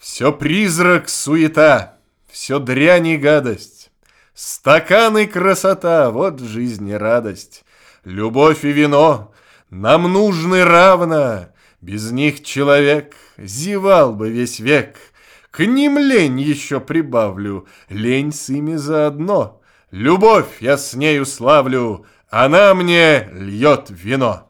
Все призрак, суета, все дрянь и гадость. Стаканы красота, вот жизни радость. Любовь и вино нам нужны равно. Без них человек зевал бы весь век. К ним лень еще прибавлю, лень с ими заодно. Любовь я с нею славлю, она мне льет вино.